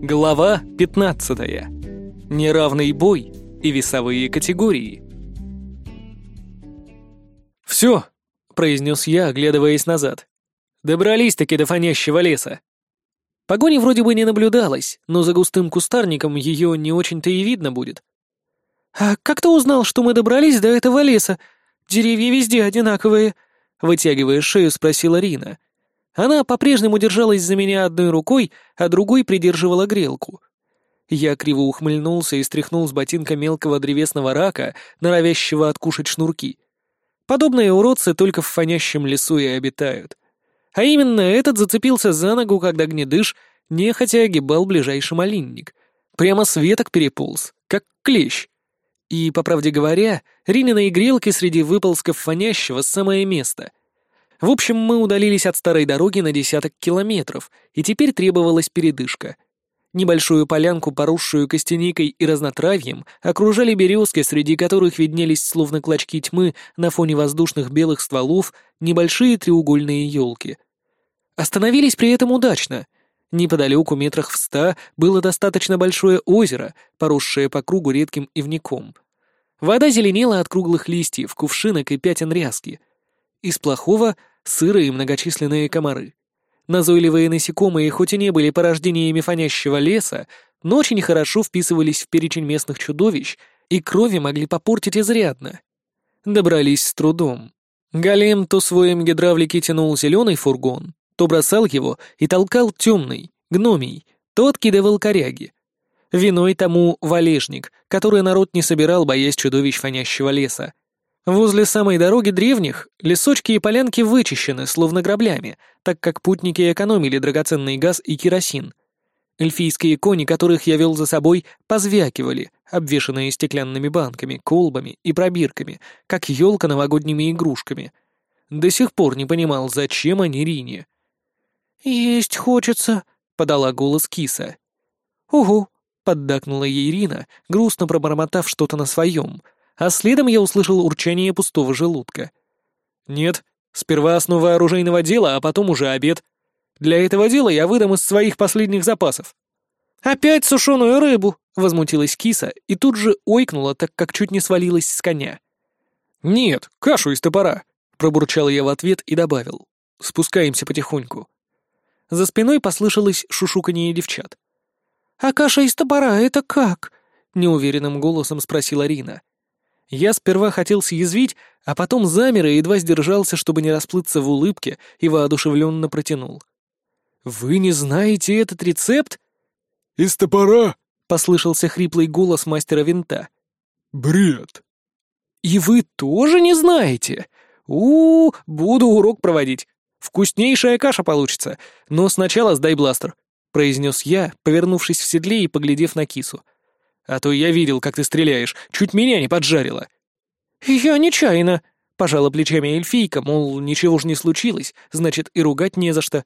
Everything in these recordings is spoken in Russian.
Глава 15. Неравный бой и весовые категории. «Все», — произнес я, оглядываясь назад. «Добрались-таки до фонящего леса». Погони вроде бы не наблюдалось, но за густым кустарником ее не очень-то и видно будет. «А как ты узнал, что мы добрались до этого леса? Деревья везде одинаковые», — вытягивая шею, спросила Рина. Она по-прежнему держалась за меня одной рукой, а другой придерживала грелку. Я криво ухмыльнулся и стряхнул с ботинка мелкого древесного рака, норовящего откушать шнурки. Подобные уродцы только в фонящем лесу и обитают. А именно этот зацепился за ногу, когда гнедыш нехотя огибал ближайший малинник. Прямо с веток переполз, как клещ. И, по правде говоря, Рининой грелки среди выползков фонящего самое место. В общем, мы удалились от старой дороги на десяток километров, и теперь требовалась передышка. Небольшую полянку, поросшую костяникой и разнотравьем, окружали березки, среди которых виднелись словно клочки тьмы на фоне воздушных белых стволов небольшие треугольные елки. Остановились при этом удачно. Неподалеку метрах в ста было достаточно большое озеро, поросшее по кругу редким ивником. Вода зеленела от круглых листьев, кувшинок и пятен ряски — из плохого — сырые многочисленные комары. Назойливые насекомые хоть и не были порождениями фонящего леса, но очень хорошо вписывались в перечень местных чудовищ и крови могли попортить изрядно. Добрались с трудом. Голем то своим гидравлики тянул зеленый фургон, то бросал его и толкал темный, гномий, то откидывал коряги. Виной тому валежник, который народ не собирал, боясь чудовищ фонящего леса. Возле самой дороги древних лесочки и полянки вычищены, словно граблями, так как путники экономили драгоценный газ и керосин. Эльфийские кони, которых я вел за собой, позвякивали, обвешанные стеклянными банками, колбами и пробирками, как елка новогодними игрушками. До сих пор не понимал, зачем они Рине. «Есть хочется», — подала голос киса. «Угу», — поддакнула ей Ирина, грустно пробормотав что-то на своем — а следом я услышал урчание пустого желудка. «Нет, сперва основа оружейного дела, а потом уже обед. Для этого дела я выдам из своих последних запасов». «Опять сушеную рыбу!» — возмутилась киса и тут же ойкнула, так как чуть не свалилась с коня. «Нет, кашу из топора!» — пробурчал я в ответ и добавил. «Спускаемся потихоньку». За спиной послышалось шушуканье девчат. «А каша из топора — это как?» — неуверенным голосом спросила Рина. Я сперва хотел съязвить, а потом замер и едва сдержался, чтобы не расплыться в улыбке, и воодушевленно протянул. «Вы не знаете этот рецепт?» «Из топора!» — послышался хриплый голос мастера винта. «Бред!» «И вы тоже не знаете? у, -у, -у буду урок проводить. Вкуснейшая каша получится, но сначала сдай бластер», — произнес я, повернувшись в седле и поглядев на кису. А то я видел, как ты стреляешь, чуть меня не поджарило». «Я нечаянно», — пожала плечами эльфийка, мол, ничего ж не случилось, значит, и ругать не за что.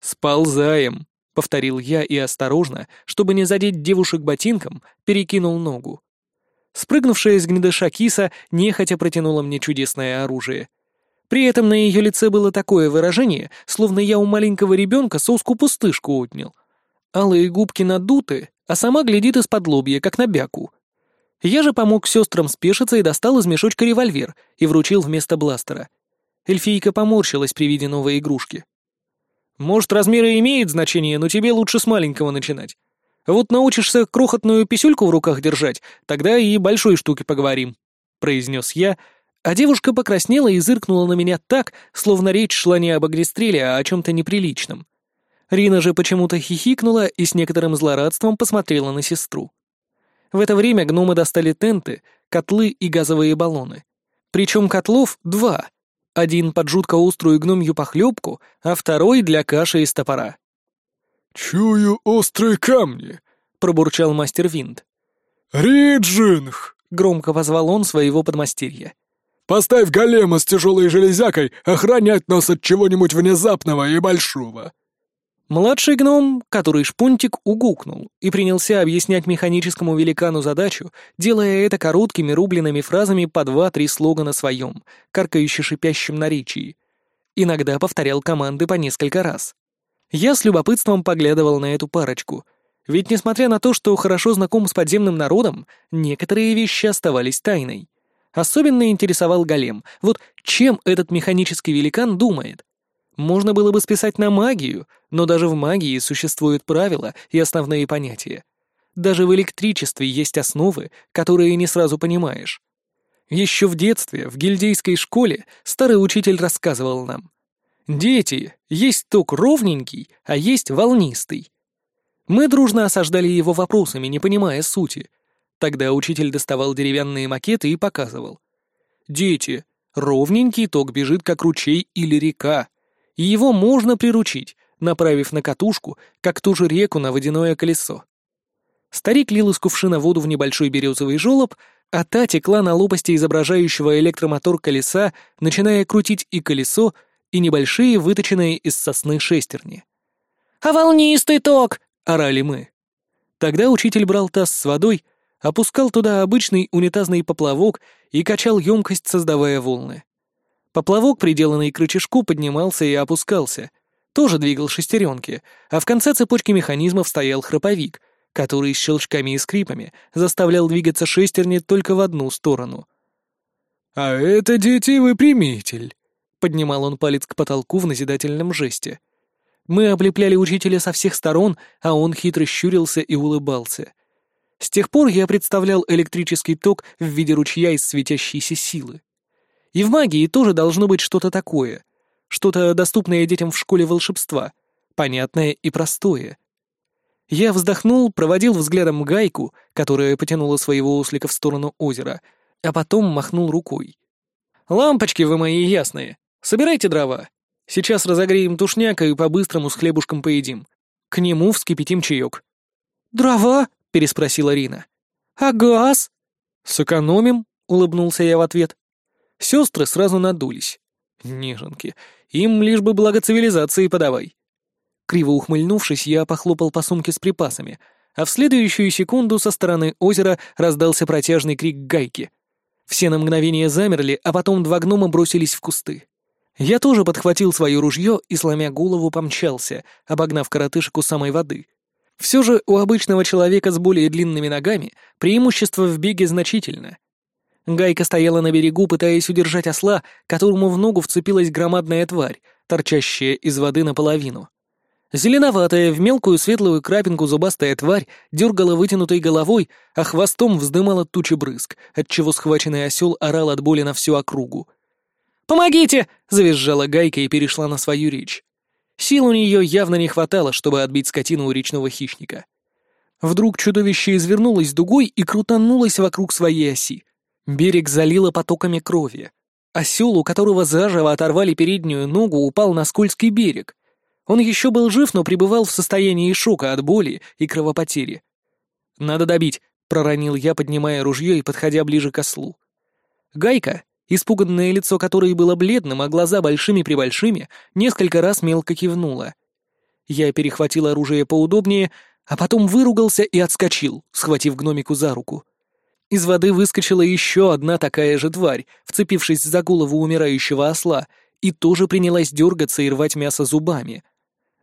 «Сползаем», — повторил я и осторожно, чтобы не задеть девушек ботинком, перекинул ногу. Спрыгнувшая из гнедыша киса нехотя протянула мне чудесное оружие. При этом на ее лице было такое выражение, словно я у маленького ребенка соску-пустышку отнял. Алые губки надуты, а сама глядит из-под лобья, как на бяку. Я же помог сестрам спешиться и достал из мешочка револьвер и вручил вместо бластера. Эльфийка поморщилась при виде новой игрушки. «Может, размеры имеют значение, но тебе лучше с маленького начинать. Вот научишься крохотную писюльку в руках держать, тогда и большой штуки поговорим», — произнес я, а девушка покраснела и зыркнула на меня так, словно речь шла не об огнестреле, а о чем-то неприличном. Рина же почему-то хихикнула и с некоторым злорадством посмотрела на сестру. В это время гномы достали тенты, котлы и газовые баллоны. Причем котлов два. Один под жутко острую гномью похлебку, а второй для каши из топора. «Чую острые камни», — пробурчал мастер Винт. «Риджинг!» — громко позвал он своего подмастерья. «Поставь голема с тяжелой железякой охранять нас от чего-нибудь внезапного и большого». Младший гном, который шпунтик, угукнул и принялся объяснять механическому великану задачу, делая это короткими рубленными фразами по два-три слога на своем, каркающе-шипящем наречии. Иногда повторял команды по несколько раз. Я с любопытством поглядывал на эту парочку. Ведь несмотря на то, что хорошо знаком с подземным народом, некоторые вещи оставались тайной. Особенно интересовал голем. Вот чем этот механический великан думает? Можно было бы списать на магию, но даже в магии существуют правила и основные понятия. Даже в электричестве есть основы, которые не сразу понимаешь. Еще в детстве, в гильдейской школе, старый учитель рассказывал нам. «Дети, есть ток ровненький, а есть волнистый». Мы дружно осаждали его вопросами, не понимая сути. Тогда учитель доставал деревянные макеты и показывал. «Дети, ровненький ток бежит, как ручей или река, и его можно приручить, направив на катушку, как ту же реку на водяное колесо». Старик лил из кувшина воду в небольшой березовый желоб, а та текла на лопасти изображающего электромотор колеса, начиная крутить и колесо, и небольшие выточенные из сосны шестерни. «А волнистый ток!» — орали мы. Тогда учитель брал таз с водой, опускал туда обычный унитазный поплавок и качал емкость, создавая волны. Поплавок, приделанный к рычажку, поднимался и опускался, тоже двигал шестеренки, а в конце цепочки механизмов стоял храповик, который щелчками и скрипами заставлял двигаться шестерни только в одну сторону. «А это дети-выпрямитель», — поднимал он палец к потолку в назидательном жесте. Мы облепляли учителя со всех сторон, а он хитро щурился и улыбался. С тех пор я представлял электрический ток в виде ручья из светящейся силы. И в магии тоже должно быть что-то такое, что-то доступное детям в школе волшебства, понятное и простое. Я вздохнул, проводил взглядом гайку, которая потянула своего ослика в сторону озера, а потом махнул рукой. «Лампочки вы мои ясные! Собирайте дрова! Сейчас разогреем тушняк и по-быстрому с хлебушком поедим. К нему вскипятим чаек». «Дрова?» — переспросила Рина. «А газ?» «Сэкономим», — улыбнулся я в ответ. Сестры сразу надулись. Неженки, им лишь бы благо цивилизации подавай. Криво ухмыльнувшись, я похлопал по сумке с припасами, а в следующую секунду со стороны озера раздался протяжный крик гайки. Все на мгновение замерли, а потом два гнома бросились в кусты. Я тоже подхватил свое ружье и, сломя голову, помчался, обогнав коротышек у самой воды. Все же у обычного человека с более длинными ногами преимущество в беге значительно. Гайка стояла на берегу, пытаясь удержать осла, которому в ногу вцепилась громадная тварь, торчащая из воды наполовину. Зеленоватая, в мелкую светлую крапинку зубастая тварь дергала вытянутой головой, а хвостом вздымала тучи брызг, отчего схваченный осел орал от боли на всю округу. «Помогите!» — завизжала Гайка и перешла на свою речь. Сил у нее явно не хватало, чтобы отбить скотину у речного хищника. Вдруг чудовище извернулось дугой и крутанулось вокруг своей оси. Берег залило потоками крови. Осел, у которого заживо оторвали переднюю ногу, упал на скользкий берег. Он еще был жив, но пребывал в состоянии шока от боли и кровопотери. «Надо добить», — проронил я, поднимая ружье и подходя ближе к ослу. Гайка, испуганное лицо которой было бледным, а глаза большими-пребольшими, несколько раз мелко кивнула. Я перехватил оружие поудобнее, а потом выругался и отскочил, схватив гномику за руку. Из воды выскочила еще одна такая же тварь, вцепившись за голову умирающего осла, и тоже принялась дергаться и рвать мясо зубами —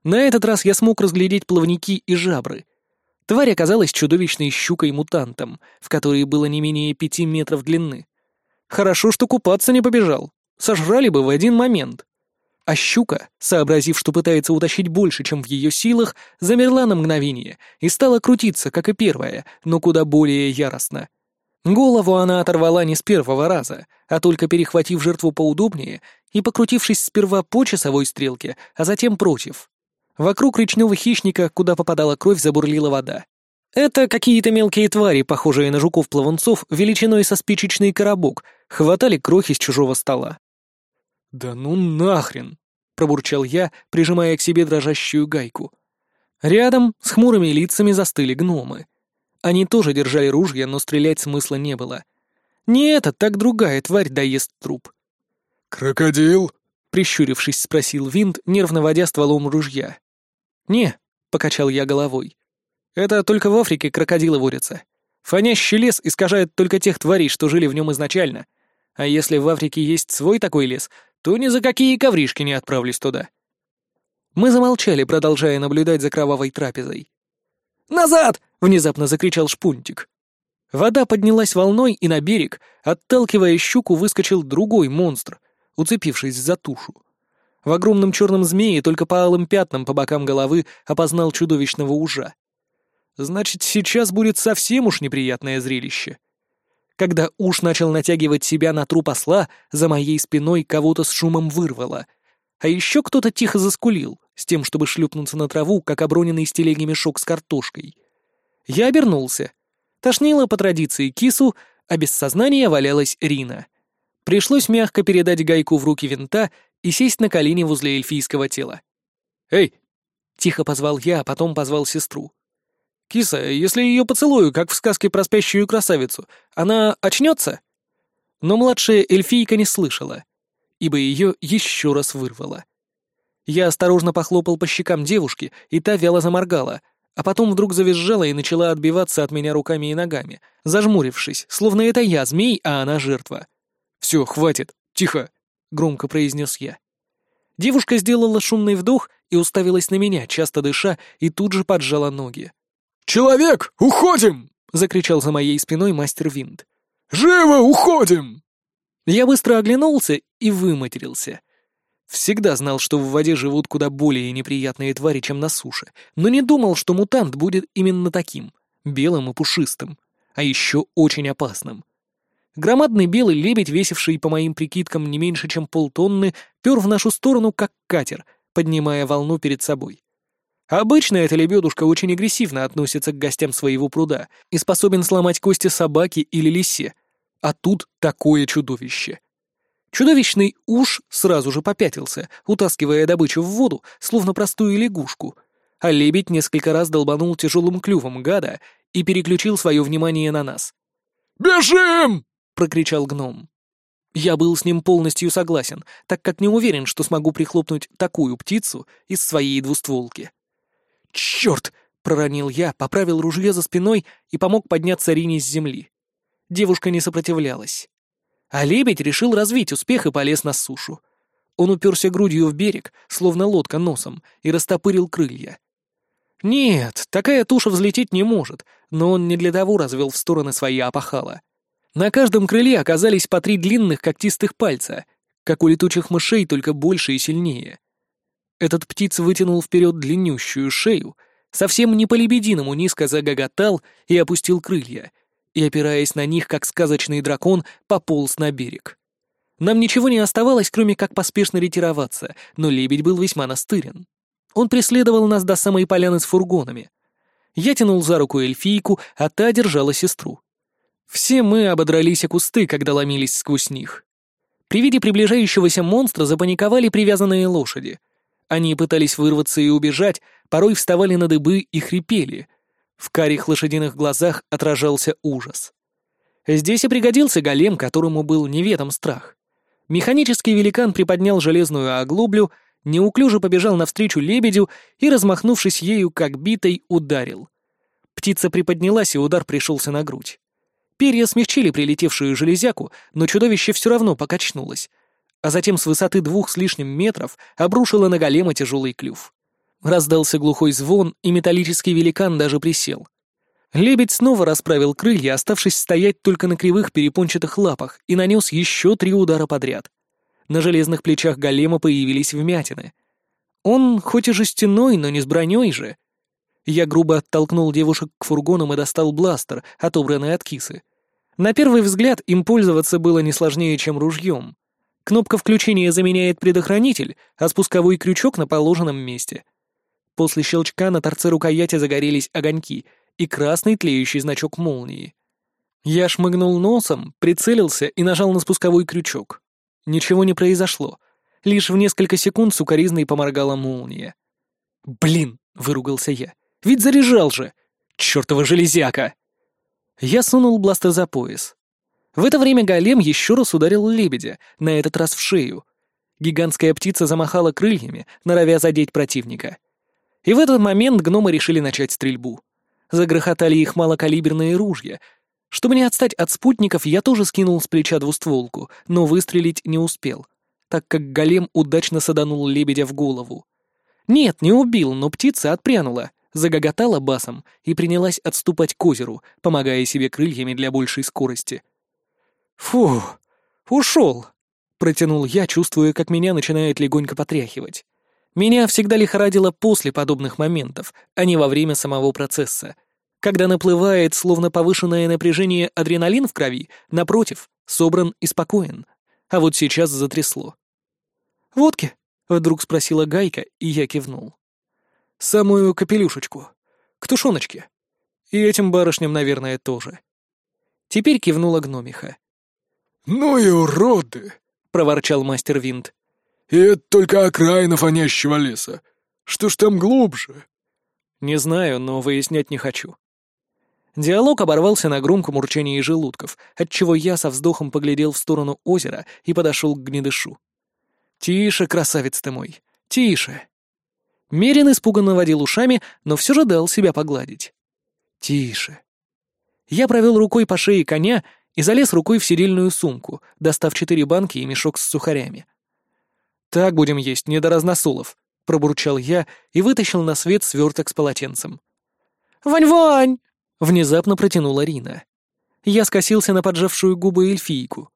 на этот раз я смог разглядеть плавники и жабры. Тварь оказалась чудовищной щукой-мутантом, в которой было не менее пяти метров длины. Хорошо, что купаться не побежал. Сожрали бы в один момент. А щука, сообразив, что пытается утащить больше, чем в ее силах, замерла на мгновение и стала крутиться, как и первая, но куда более яростно. Голову она оторвала не с первого раза, а только перехватив жертву поудобнее и покрутившись сперва по часовой стрелке, а затем против. Вокруг речного хищника, куда попадала кровь, забурлила вода. Это какие-то мелкие твари, похожие на жуков-плавунцов, величиной со спичечный коробок, хватали крохи с чужого стола. «Да ну нахрен!» — пробурчал я, прижимая к себе дрожащую гайку. Рядом с хмурыми лицами застыли гномы. Они тоже держали ружья, но стрелять смысла не было. Не этот, так другая тварь доест труп. «Крокодил?» — прищурившись, спросил Винт, нервно водя стволом ружья. «Не», — покачал я головой. «Это только в Африке крокодилы водятся. Фонящий лес искажает только тех тварей, что жили в нем изначально. А если в Африке есть свой такой лес, то ни за какие ковришки не отправлюсь туда». Мы замолчали, продолжая наблюдать за кровавой трапезой. Назад!» — внезапно закричал Шпунтик. Вода поднялась волной, и на берег, отталкивая щуку, выскочил другой монстр, уцепившись за тушу. В огромном черном змее только по алым пятнам по бокам головы опознал чудовищного ужа. Значит, сейчас будет совсем уж неприятное зрелище. Когда уж начал натягивать себя на труп осла, за моей спиной кого-то с шумом вырвало. А еще кто-то тихо заскулил, с тем, чтобы шлюпнуться на траву, как оброненный с телеги мешок с картошкой. Я обернулся. Тошнило по традиции кису, а без сознания валялась Рина. Пришлось мягко передать гайку в руки винта и сесть на колени возле эльфийского тела. «Эй!» — тихо позвал я, а потом позвал сестру. «Киса, если ее поцелую, как в сказке про спящую красавицу, она очнется?» Но младшая эльфийка не слышала, ибо ее еще раз вырвало. Я осторожно похлопал по щекам девушки, и та вяло заморгала, а потом вдруг завизжала и начала отбиваться от меня руками и ногами, зажмурившись, словно это я змей, а она жертва. «Все, хватит, тихо», — громко произнес я. Девушка сделала шумный вдох и уставилась на меня, часто дыша, и тут же поджала ноги. «Человек, уходим!» — закричал за моей спиной мастер Винт. «Живо уходим!» Я быстро оглянулся и выматерился. Всегда знал, что в воде живут куда более неприятные твари, чем на суше, но не думал, что мутант будет именно таким, белым и пушистым, а еще очень опасным. Громадный белый лебедь, весивший, по моим прикидкам, не меньше, чем полтонны, пер в нашу сторону, как катер, поднимая волну перед собой. Обычно эта лебедушка очень агрессивно относится к гостям своего пруда и способен сломать кости собаки или лисе. А тут такое чудовище. Чудовищный уж сразу же попятился, утаскивая добычу в воду, словно простую лягушку, а лебедь несколько раз долбанул тяжелым клювом гада и переключил свое внимание на нас. «Бежим!» — прокричал гном. Я был с ним полностью согласен, так как не уверен, что смогу прихлопнуть такую птицу из своей двустволки. «Черт!» — проронил я, поправил ружье за спиной и помог подняться Рине с земли. Девушка не сопротивлялась. А лебедь решил развить успех и полез на сушу. Он уперся грудью в берег, словно лодка носом, и растопырил крылья. Нет, такая туша взлететь не может, но он не для того развел в стороны свои опахала. На каждом крыле оказались по три длинных когтистых пальца, как у летучих мышей, только больше и сильнее. Этот птиц вытянул вперед длиннющую шею, совсем не по-лебединому низко загоготал и опустил крылья, и, опираясь на них, как сказочный дракон, пополз на берег. Нам ничего не оставалось, кроме как поспешно ретироваться, но лебедь был весьма настырен. Он преследовал нас до самой поляны с фургонами. Я тянул за руку эльфийку, а та держала сестру. Все мы ободрались о кусты, когда ломились сквозь них. При виде приближающегося монстра запаниковали привязанные лошади — они пытались вырваться и убежать, порой вставали на дыбы и хрипели. В карих лошадиных глазах отражался ужас. Здесь и пригодился голем, которому был неведом страх. Механический великан приподнял железную оглоблю, неуклюже побежал навстречу лебедю и, размахнувшись ею, как битой, ударил. Птица приподнялась, и удар пришелся на грудь. Перья смягчили прилетевшую железяку, но чудовище все равно покачнулось, а затем с высоты двух с лишним метров обрушила на голема тяжелый клюв. Раздался глухой звон, и металлический великан даже присел. Лебедь снова расправил крылья, оставшись стоять только на кривых перепончатых лапах, и нанес еще три удара подряд. На железных плечах голема появились вмятины. Он хоть и жестяной, но не с броней же. Я грубо оттолкнул девушек к фургонам и достал бластер, отобранный от кисы. На первый взгляд им пользоваться было не сложнее, чем ружьем. Кнопка включения заменяет предохранитель, а спусковой крючок на положенном месте. После щелчка на торце рукояти загорелись огоньки и красный тлеющий значок молнии. Я шмыгнул носом, прицелился и нажал на спусковой крючок. Ничего не произошло. Лишь в несколько секунд сукоризной поморгала молния. «Блин!» — выругался я. «Ведь заряжал же! Чёртова железяка!» Я сунул бластер за пояс. В это время голем еще раз ударил лебедя, на этот раз в шею. Гигантская птица замахала крыльями, норовя задеть противника. И в этот момент гномы решили начать стрельбу. Загрохотали их малокалиберные ружья. Чтобы не отстать от спутников, я тоже скинул с плеча двустволку, но выстрелить не успел, так как голем удачно саданул лебедя в голову. Нет, не убил, но птица отпрянула, загоготала басом и принялась отступать к озеру, помогая себе крыльями для большей скорости. «Фу, ушел!» — протянул я, чувствуя, как меня начинает легонько потряхивать. Меня всегда лихорадило после подобных моментов, а не во время самого процесса. Когда наплывает, словно повышенное напряжение адреналин в крови, напротив, собран и спокоен. А вот сейчас затрясло. «Водки?» — вдруг спросила Гайка, и я кивнул. «Самую капелюшечку. К тушеночке. И этим барышням, наверное, тоже». Теперь кивнула гномиха. «Ну и уроды!» — проворчал мастер Винт. «И это только окраина фонящего леса. Что ж там глубже?» «Не знаю, но выяснять не хочу». Диалог оборвался на громком урчании желудков, отчего я со вздохом поглядел в сторону озера и подошел к гнедышу. «Тише, красавец ты мой, тише!» Мерин испуганно водил ушами, но все же дал себя погладить. «Тише!» Я провел рукой по шее коня и залез рукой в сидельную сумку, достав четыре банки и мешок с сухарями. «Так будем есть, не до разносолов», — пробурчал я и вытащил на свет сверток с полотенцем. «Вань-Вань!» — внезапно протянула Рина. Я скосился на поджавшую губы эльфийку.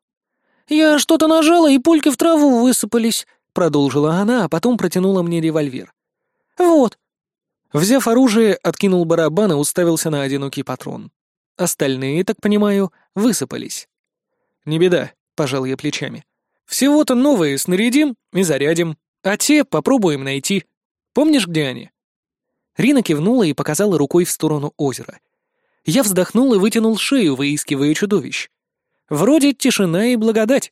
«Я что-то нажала, и пульки в траву высыпались», — продолжила она, а потом протянула мне револьвер. «Вот». Взяв оружие, откинул барабан и уставился на одинокий патрон. Остальные, так понимаю, высыпались. «Не беда», — пожал я плечами. Всего-то новые снарядим и зарядим, а те попробуем найти. Помнишь, где они?» Рина кивнула и показала рукой в сторону озера. Я вздохнул и вытянул шею, выискивая чудовищ. Вроде тишина и благодать.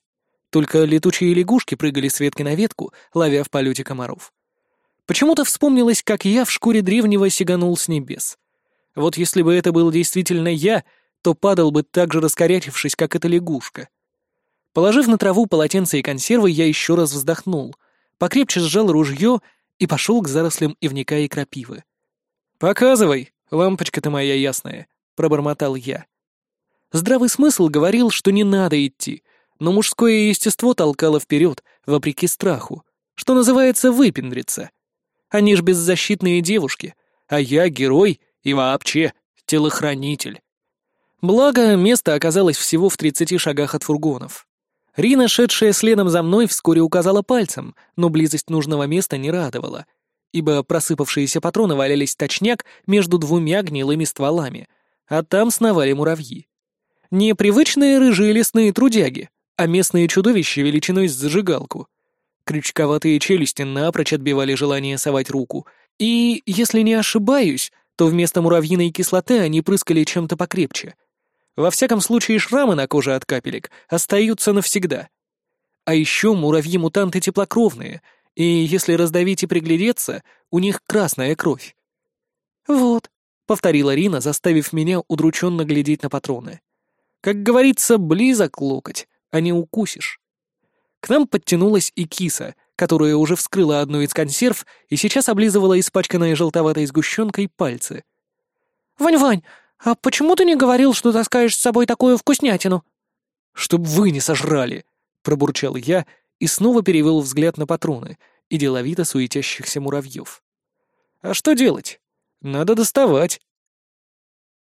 Только летучие лягушки прыгали с ветки на ветку, ловя в полете комаров. Почему-то вспомнилось, как я в шкуре древнего сиганул с небес. Вот если бы это был действительно я, то падал бы так же раскорячившись, как эта лягушка. Положив на траву полотенце и консервы, я еще раз вздохнул, покрепче сжал ружье и пошел к зарослям ивника и крапивы. «Показывай, лампочка-то моя ясная», — пробормотал я. Здравый смысл говорил, что не надо идти, но мужское естество толкало вперед, вопреки страху, что называется выпендриться. Они ж беззащитные девушки, а я герой и вообще телохранитель. Благо, место оказалось всего в тридцати шагах от фургонов. Рина, шедшая следом за мной, вскоре указала пальцем, но близость нужного места не радовала, ибо просыпавшиеся патроны валялись точняк между двумя гнилыми стволами, а там сновали муравьи. Не привычные рыжие лесные трудяги, а местные чудовища величиной с зажигалку. Крючковатые челюсти напрочь отбивали желание совать руку, и, если не ошибаюсь, то вместо муравьиной кислоты они прыскали чем-то покрепче — во всяком случае, шрамы на коже от капелек остаются навсегда. А еще муравьи-мутанты теплокровные, и если раздавить и приглядеться, у них красная кровь. «Вот», — повторила Рина, заставив меня удрученно глядеть на патроны. «Как говорится, близок локоть, а не укусишь». К нам подтянулась и киса, которая уже вскрыла одну из консерв и сейчас облизывала испачканные желтоватой сгущенкой пальцы. «Вань-Вань, «А почему ты не говорил, что таскаешь с собой такую вкуснятину?» «Чтоб вы не сожрали!» — пробурчал я и снова перевел взгляд на патроны и деловито суетящихся муравьев. «А что делать? Надо доставать!»